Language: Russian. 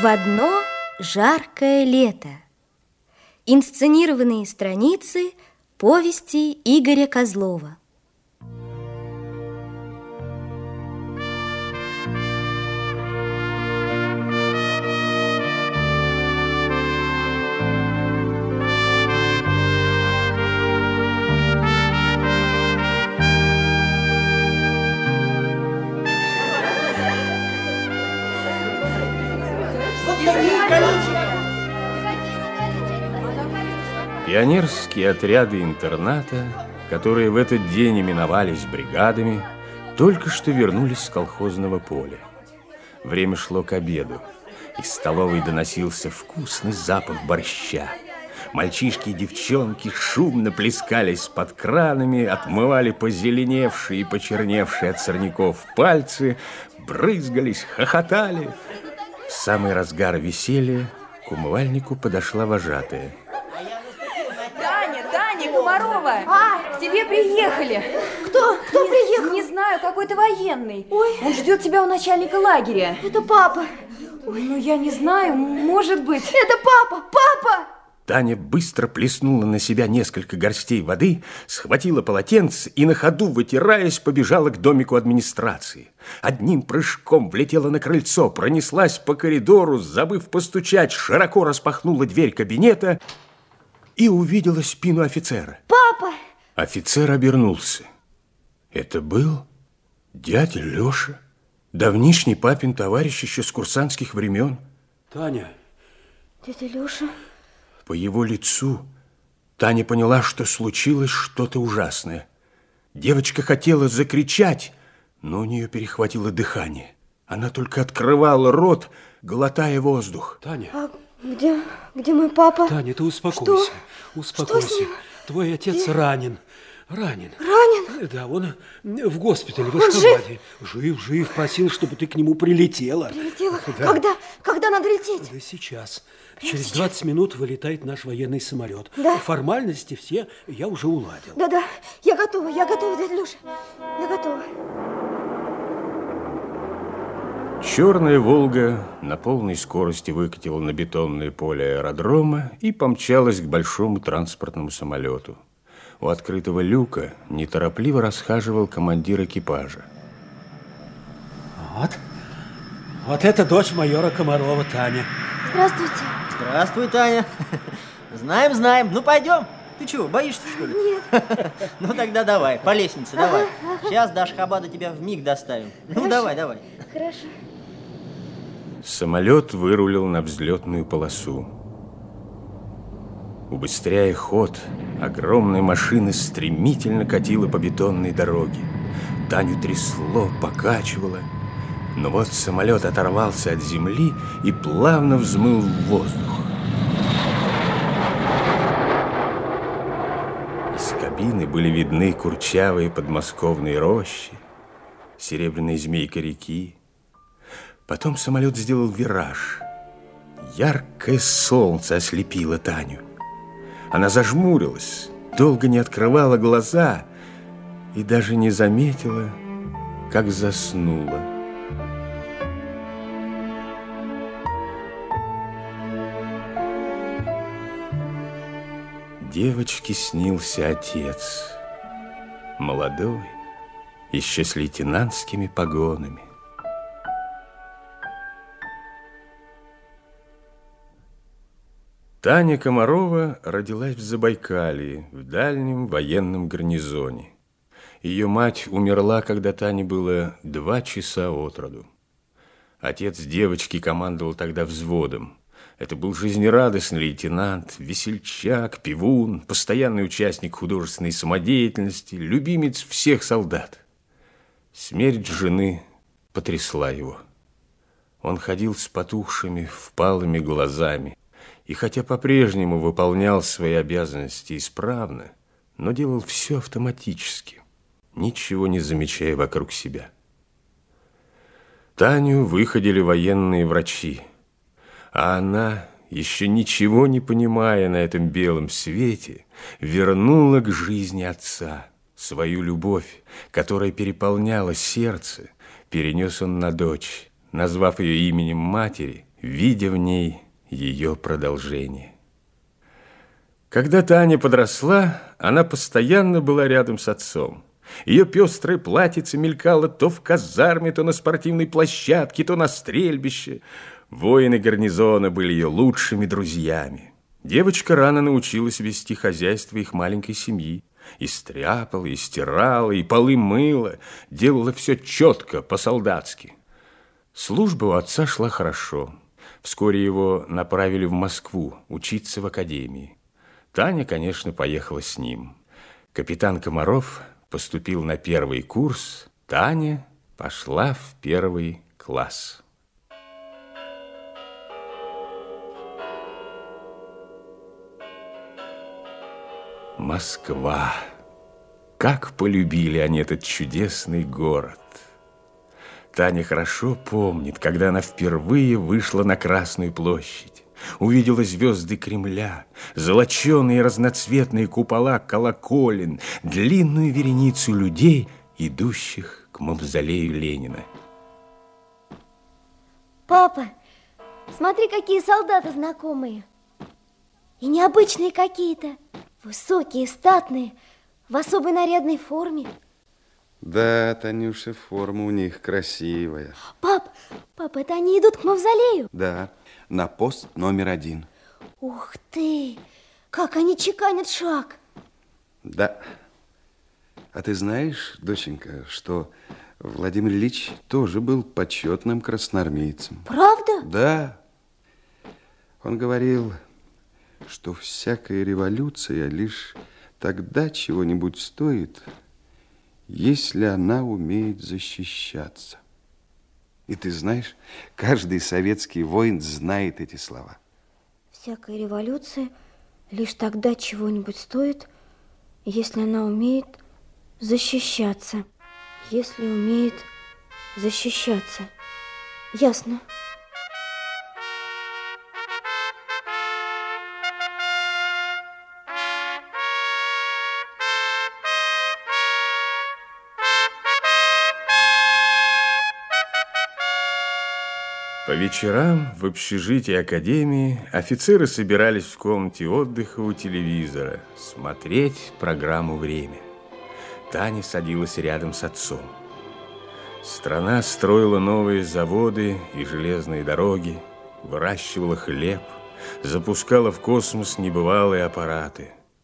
В одно жаркое лето. Инсценированные страницы повести Игоря Козлова. Пионерские отряды интерната, которые в этот день именовались бригадами, только что вернулись с колхозного поля. Время шло к обеду. Из столовой доносился вкусный запах борща. Мальчишки и девчонки шумно плескались под кранами, отмывали позеленевшие и почерневшие от сорняков пальцы, брызгались, хохотали. В самый разгар веселья к умывальнику подошла вожатая – Комарова! А? К тебе приехали. Кто? Кто не, приехал? Не знаю, какой-то военный. Ой. Он ждет тебя у начальника лагеря. Это папа. Ой. Ну, я не знаю, может быть. Это папа! Папа! Таня быстро плеснула на себя несколько горстей воды, схватила полотенце и на ходу, вытираясь, побежала к домику администрации. Одним прыжком влетела на крыльцо, пронеслась по коридору, забыв постучать, широко распахнула дверь кабинета и увидела спину офицера. Папа! Офицер обернулся. Это был дядя Леша, давнишний папин товарищ еще с курсантских времен. Таня. Дядя Леша? По его лицу Таня поняла, что случилось что-то ужасное. Девочка хотела закричать, но у нее перехватило дыхание. Она только открывала рот, глотая воздух. Таня. А где, где мой папа? Таня, ты успокойся. Что? Успокойся. Что с ним? Твой отец где? ранен. Ранен. Ранен? Да, он в госпитале, в Ашхабаде. Жив? жив, просил, чтобы ты к нему прилетела. Прилетела? Да. Когда? Когда надо лететь? Да сейчас. Прямо Через сейчас? 20 минут вылетает наш военный самолет. Да. Формальности все я уже уладил. Да-да, я готова, я готова, дядя Леша. Я готова. Черная «Волга» на полной скорости выкатила на бетонное поле аэродрома и помчалась к большому транспортному самолету. У открытого люка неторопливо расхаживал командир экипажа. Вот. Вот это дочь майора Комарова, Таня. Здравствуйте. Здравствуй, Таня. Знаем, знаем. Ну, пойдем. Ты чего, боишься, что ли? Нет. Ну, тогда давай, по лестнице, давай. Сейчас до Ашхабада тебя в миг доставим. Ну, давай, давай. Хорошо. Самолет вырулил на взлетную полосу. Убыстряя ход, огромная машина стремительно катила по бетонной дороге. Таню трясло, покачивало. Но вот самолет оторвался от земли и плавно взмыл в воздух. Из кабины были видны курчавые подмосковные рощи, серебряная змейка реки. Потом самолет сделал вираж. Яркое солнце ослепило Таню. Она зажмурилась, долго не открывала глаза и даже не заметила, как заснула. Девочке снился отец, молодой, еще с лейтенантскими погонами. Таня Комарова родилась в Забайкалье, в дальнем военном гарнизоне. Ее мать умерла, когда Тане было два часа от роду. Отец девочки командовал тогда взводом. Это был жизнерадостный лейтенант, весельчак, пивун, постоянный участник художественной самодеятельности, любимец всех солдат. Смерть жены потрясла его. Он ходил с потухшими, впалыми глазами, и хотя по-прежнему выполнял свои обязанности исправно, но делал все автоматически, ничего не замечая вокруг себя. Таню выходили военные врачи, а она, еще ничего не понимая на этом белом свете, вернула к жизни отца. Свою любовь, которая переполняла сердце, перенес он на дочь, назвав ее именем матери – видя в ней ее продолжение. Когда Таня подросла, она постоянно была рядом с отцом. Ее пестрое платьице мелькало то в казарме, то на спортивной площадке, то на стрельбище. Воины гарнизона были ее лучшими друзьями. Девочка рано научилась вести хозяйство их маленькой семьи. И стряпала, и стирала, и полы мыла, делала все четко, по-солдатски. Служба у отца шла хорошо. Вскоре его направили в Москву учиться в академии. Таня, конечно, поехала с ним. Капитан Комаров поступил на первый курс, Таня пошла в первый класс. Москва. Как полюбили они этот чудесный город. Таня хорошо помнит, когда она впервые вышла на Красную площадь. Увидела звезды Кремля, золоченые разноцветные купола колоколен, длинную вереницу людей, идущих к мавзолею Ленина. Папа, смотри, какие солдаты знакомые. И необычные какие-то. Высокие, статные, в особой нарядной форме. Да, Танюша, форма у них красивая. Пап, пап, это они идут к мавзолею? Да, на пост номер один. Ух ты, как они чеканят шаг. Да. А ты знаешь, доченька, что Владимир Ильич тоже был почетным красноармейцем? Правда? Да. Он говорил, что всякая революция лишь тогда чего-нибудь стоит, если она умеет защищаться. И ты знаешь, каждый советский воин знает эти слова. Всякая революция лишь тогда чего-нибудь стоит, если она умеет защищаться. Если умеет защищаться. Ясно. По вечерам в общежитии академии офицеры собирались в комнате отдыха у телевизора смотреть программу «Время». Таня садилась рядом с отцом. Страна строила новые заводы и железные дороги, выращивала хлеб, запускала в космос небывалые аппараты –